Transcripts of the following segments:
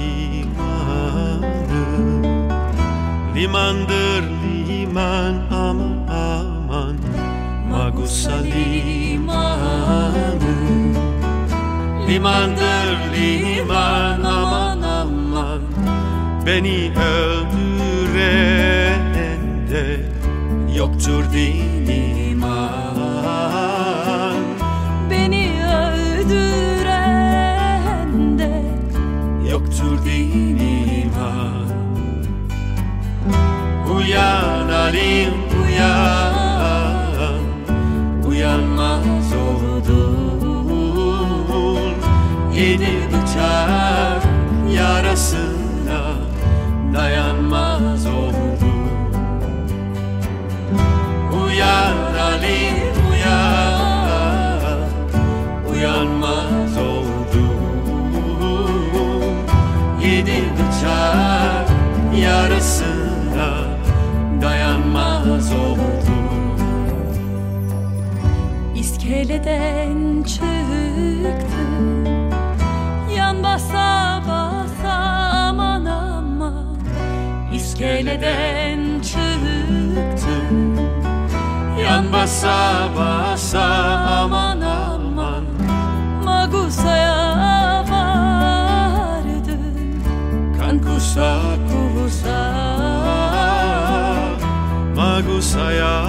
Limanı. Limandır liman aman aman Magusa limanı. Limandır liman aman aman Beni öldüren de yoktur din Bıçak yarasına dayanmaz oldun Uyan alim uyan Uyanmaz oldun Yedi bıçak yarasına dayanmaz oldum. İskeleden çıktım İskeleden çıktım Yan basa basa aman aman. Magusa'ya vardım Kan kusa Kusa. Magusa'ya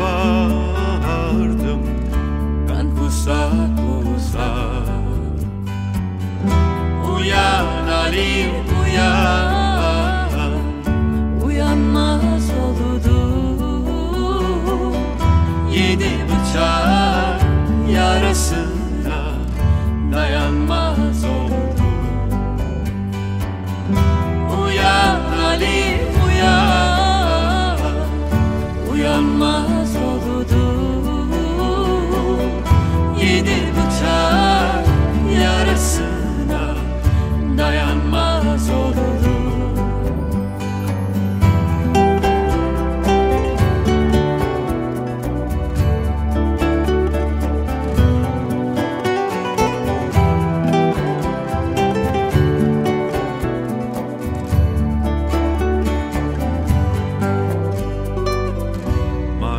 vardım. Kan kusa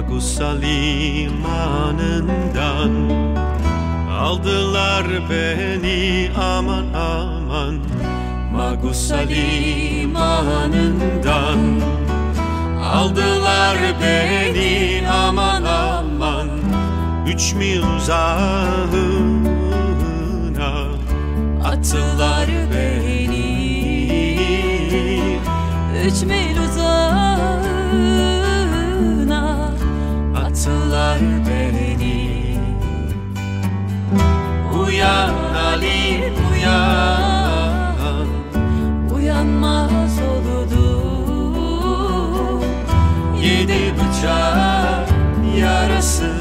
Magusa limanından Aldılar beni aman aman. Magusa limanından Aldılar beni aman aman. Üç mil uzağına Attılar beni. Üç mil uzağına yarasına